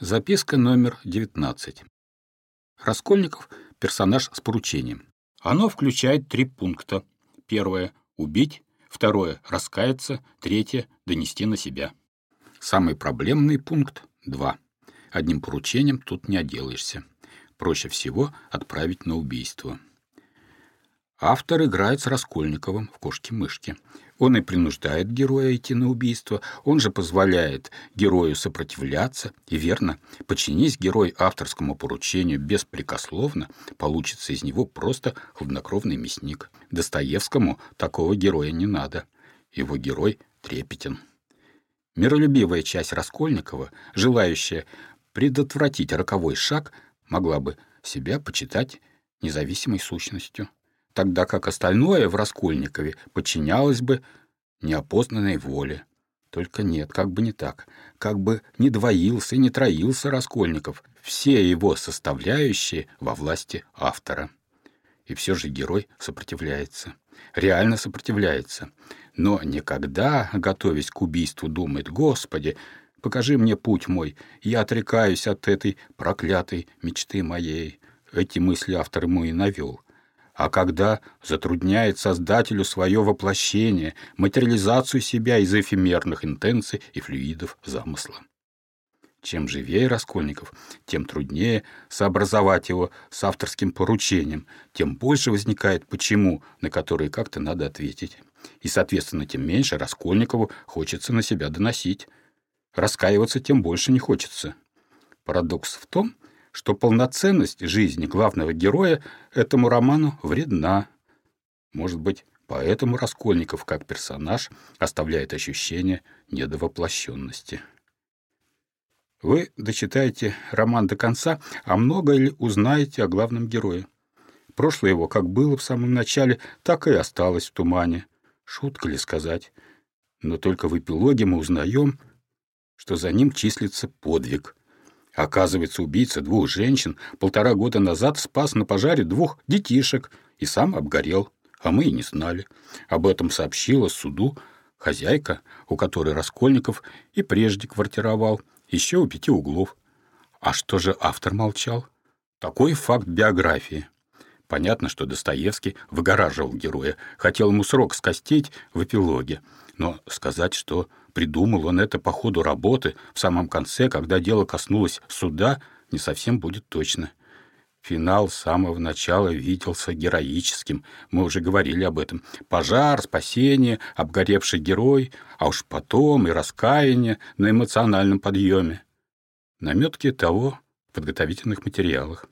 Записка номер 19. Раскольников — персонаж с поручением. Оно включает три пункта. Первое — убить. Второе — раскаяться. Третье — донести на себя. Самый проблемный пункт — два. Одним поручением тут не отделаешься. Проще всего отправить на убийство. Автор играет с Раскольниковым в «Кошки-мышки». Он и принуждает героя идти на убийство, он же позволяет герою сопротивляться. И верно, подчинись герой авторскому поручению беспрекословно, получится из него просто хладнокровный мясник. Достоевскому такого героя не надо. Его герой трепетен. Миролюбивая часть Раскольникова, желающая предотвратить роковой шаг, могла бы себя почитать независимой сущностью тогда как остальное в Раскольникове подчинялось бы неопознанной воле. Только нет, как бы не так. Как бы не двоился и не троился Раскольников, все его составляющие во власти автора. И все же герой сопротивляется. Реально сопротивляется. Но никогда, готовясь к убийству, думает, «Господи, покажи мне путь мой, я отрекаюсь от этой проклятой мечты моей». Эти мысли автор ему и навел а когда затрудняет создателю свое воплощение, материализацию себя из эфемерных интенций и флюидов замысла. Чем живее Раскольников, тем труднее сообразовать его с авторским поручением, тем больше возникает «почему», на которые как-то надо ответить. И, соответственно, тем меньше Раскольникову хочется на себя доносить. Раскаиваться тем больше не хочется. Парадокс в том, что полноценность жизни главного героя этому роману вредна. Может быть, поэтому Раскольников как персонаж оставляет ощущение недовоплощенности. Вы дочитаете роман до конца, а много ли узнаете о главном герое. Прошлое его как было в самом начале, так и осталось в тумане. Шутка ли сказать? Но только в эпилоге мы узнаем, что за ним числится подвиг — Оказывается, убийца двух женщин полтора года назад спас на пожаре двух детишек и сам обгорел, а мы и не знали. Об этом сообщила суду хозяйка, у которой Раскольников и прежде квартировал, еще у пяти углов. А что же автор молчал? Такой факт биографии. Понятно, что Достоевский выгораживал героя, хотел ему срок скостить в эпилоге. Но сказать, что придумал он это по ходу работы, в самом конце, когда дело коснулось суда, не совсем будет точно. Финал с самого начала виделся героическим. Мы уже говорили об этом. Пожар, спасение, обгоревший герой, а уж потом и раскаяние на эмоциональном подъеме. Наметки того в подготовительных материалах.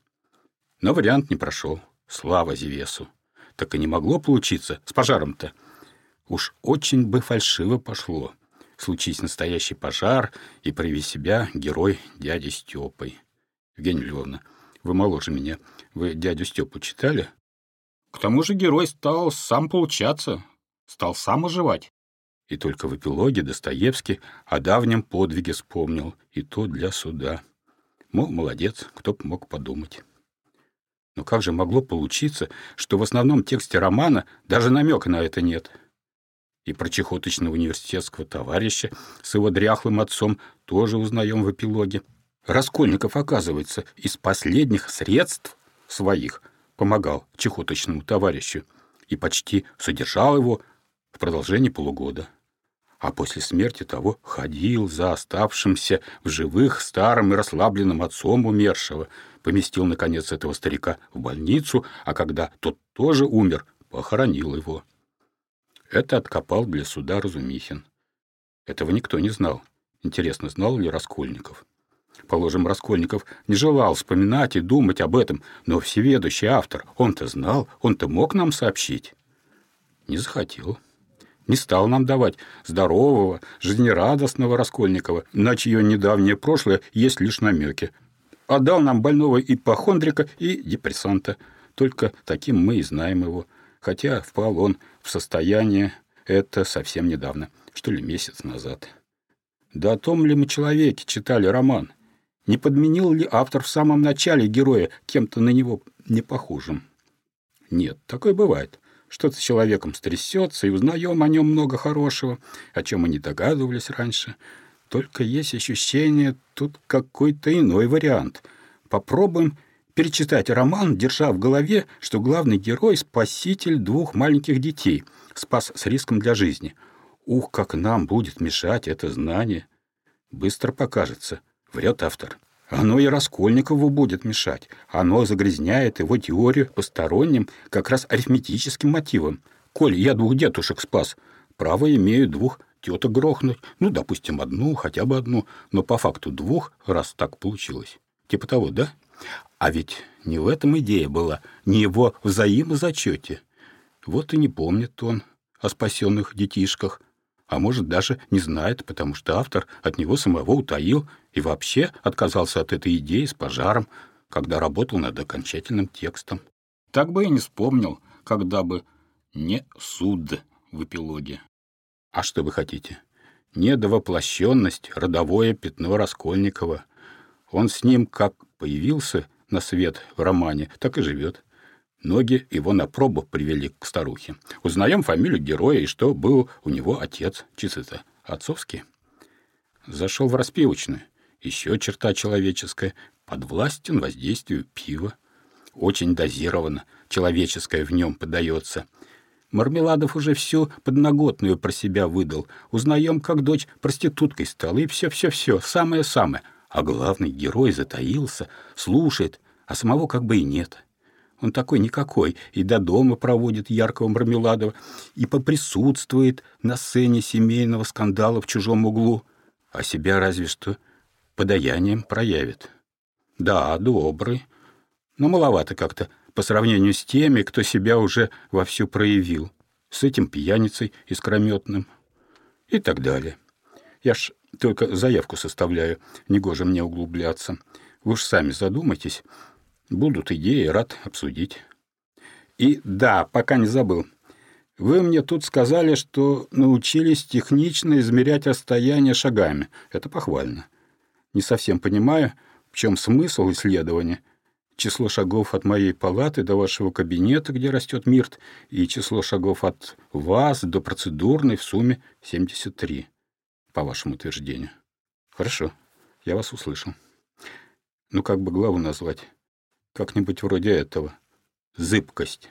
Но вариант не прошел. Слава Зевесу. Так и не могло получиться с пожаром-то. Уж очень бы фальшиво пошло. Случись настоящий пожар, и прояви себя герой дяди Степой. Евгения Львовна, вы моложе меня. Вы дядю Степу читали? К тому же герой стал сам получаться, стал сам оживать. И только в эпилоге Достоевский о давнем подвиге вспомнил, и то для суда. Мол, молодец, кто б мог подумать. Но как же могло получиться, что в основном тексте романа даже намека на это нет? И про чехоточного университетского товарища с его дряхлым отцом тоже узнаем в эпилоге. Раскольников, оказывается, из последних средств своих помогал чехоточному товарищу и почти содержал его в продолжении полугода. А после смерти того ходил за оставшимся в живых старым и расслабленным отцом умершего, поместил, наконец, этого старика в больницу, а когда тот тоже умер, похоронил его. Это откопал для суда Разумихин. Этого никто не знал. Интересно, знал ли Раскольников? Положим, Раскольников не желал вспоминать и думать об этом, но всеведущий автор, он-то знал, он-то мог нам сообщить. Не захотел. Не стал нам давать здорового, жизнерадостного Раскольникова, на чье недавнее прошлое есть лишь намеки. Отдал нам больного ипохондрика и депрессанта. Только таким мы и знаем его хотя впал он в состояние это совсем недавно, что ли месяц назад. Да о том ли мы человеке читали роман? Не подменил ли автор в самом начале героя кем-то на него не похожим? Нет, такое бывает. Что-то с человеком стрясется, и узнаем о нем много хорошего, о чем мы не догадывались раньше. Только есть ощущение, тут какой-то иной вариант. Попробуем перечитать роман, держа в голове, что главный герой — спаситель двух маленьких детей, спас с риском для жизни. Ух, как нам будет мешать это знание! Быстро покажется, врет автор. Оно и Раскольникову будет мешать. Оно загрязняет его теорию посторонним, как раз арифметическим мотивом. Коль я двух дедушек спас, право имею двух теток грохнуть. Ну, допустим, одну, хотя бы одну, но по факту двух, раз так получилось. Типа того, да? А ведь не в этом идея была, не его взаимозачете. Вот и не помнит он о спасенных детишках, а может, даже не знает, потому что автор от него самого утаил и вообще отказался от этой идеи с пожаром, когда работал над окончательным текстом. Так бы и не вспомнил, когда бы не суд в эпилоге. А что вы хотите? Недовоплощенность, родовое пятно Раскольникова. Он с ним как появился на свет в романе, так и живет. Ноги его на пробу привели к старухе. Узнаем фамилию героя и что был у него отец. Чисто отцовский. Зашел в распивочную. Еще черта человеческая. Подвластен воздействию пива. Очень дозировано. Человеческое в нем подается. Мармеладов уже всю подноготную про себя выдал. Узнаем, как дочь проституткой стала. И все-все-все, самое-самое. А главный герой затаился, слушает, а самого как бы и нет. Он такой никакой, и до дома проводит яркого Мармеладова, и поприсутствует на сцене семейного скандала в чужом углу, а себя разве что подаянием проявит. Да, добрый, но маловато как-то по сравнению с теми, кто себя уже вовсю проявил, с этим пьяницей искрометным и так далее. Я ж только заявку составляю, негоже мне углубляться. Вы ж сами задумайтесь, Будут идеи, рад обсудить. И да, пока не забыл. Вы мне тут сказали, что научились технично измерять расстояние шагами. Это похвально. Не совсем понимаю, в чем смысл исследования. Число шагов от моей палаты до вашего кабинета, где растет мирт, и число шагов от вас до процедурной в сумме 73, по вашему утверждению. Хорошо, я вас услышал. Ну, как бы главу назвать? Как-нибудь вроде этого. Зыбкость.